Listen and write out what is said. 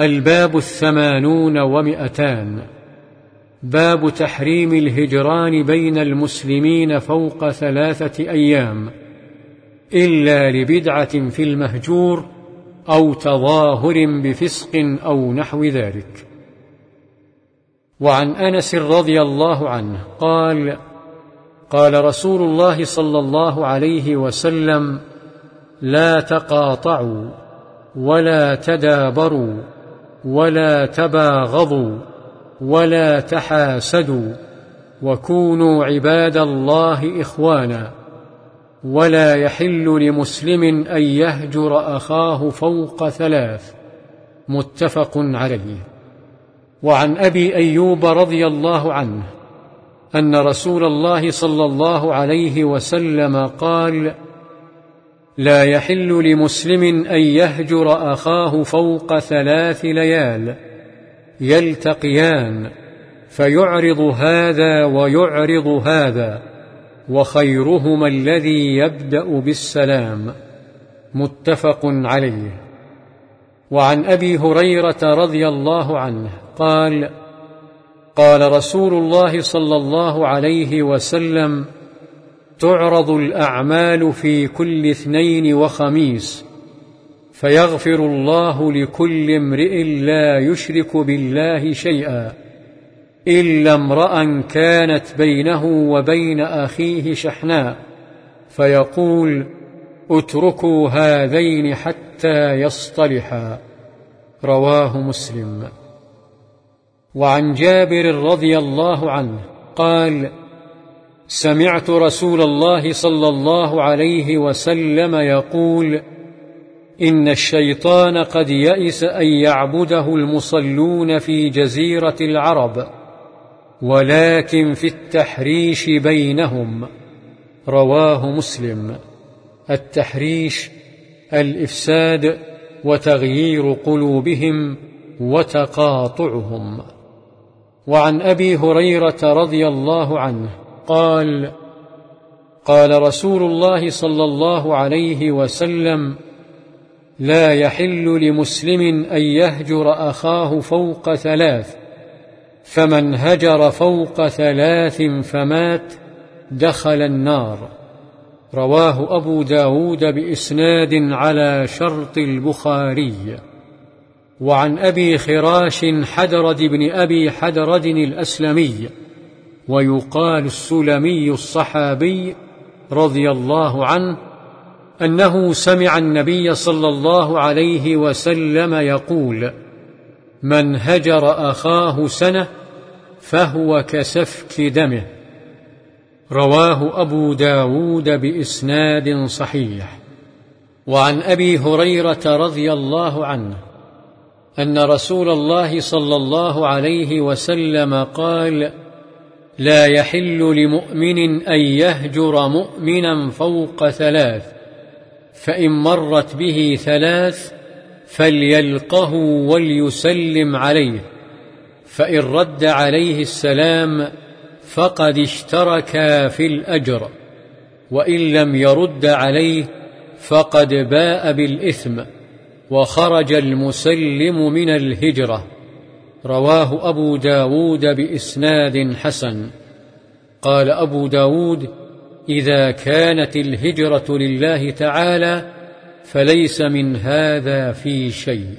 الباب الثمانون ومئتان. باب تحريم الهجران بين المسلمين فوق ثلاثة أيام إلا لبدعة في المهجور أو تظاهر بفسق أو نحو ذلك. وعن أنس رضي الله عنه قال قال رسول الله صلى الله عليه وسلم لا تقاطعوا ولا تدابروا. ولا تباغضوا ولا تحاسدوا وكونوا عباد الله إخوانا ولا يحل لمسلم أن يهجر أخاه فوق ثلاث متفق عليه. وعن أبي أيوب رضي الله عنه أن رسول الله صلى الله عليه وسلم قال لا يحل لمسلم أن يهجر أخاه فوق ثلاث ليال. يلتقيان. فيعرض هذا ويعرض هذا وخيرهما الذي يبدأ بالسلام. متفق عليه. وعن أبي هريرة رضي الله عنه قال قال رسول الله صلى الله عليه وسلم تعرض الأعمال في كل اثنين وخميس فيغفر الله لكل امرئ لا يشرك بالله شيئا إلا امرأ كانت بينه وبين أخيه شحناء فيقول اتركوا هذين حتى يصطلحا رواه مسلم. وعن جابر رضي الله عنه قال سمعت رسول الله صلى الله عليه وسلم يقول إن الشيطان قد يئس أن يعبده المصلون في جزيرة العرب ولكن في التحريش بينهم. رواه مسلم. التحريش الإفساد وتغيير قلوبهم وتقاطعهم. وعن أبي هريرة رضي الله عنه قال قال رسول الله صلى الله عليه وسلم لا يحل لمسلم أن يهجر أخاه فوق ثلاث فمن هجر فوق ثلاث فمات دخل النار. رواه أبو داود بإسناد على شرط البخاري. وعن أبي خراش حدرد بن أبي حدرد الأسلمي. ويقال السلمي الصحابي رضي الله عنه أنه سمع النبي صلى الله عليه وسلم يقول من هجر أخاه سنة فهو كسفك دمه رواه أبو داود بإسناد صحيح. وعن أبي هريرة رضي الله عنه أن رسول الله صلى الله عليه وسلم قال لا يحل لمؤمن أن يهجر مؤمنا فوق ثلاث فإن مرت به ثلاث فليلقه وليسلم عليه فإن رد عليه السلام فقد اشتركا في الأجر وإن لم يرد عليه فقد باء بالإثم وخرج المسلم من الهجرة. رواه أبو داود بإسناد حسن. قال أبو داود إذا كانت الهجرة لله تعالى فليس من هذا في شيء.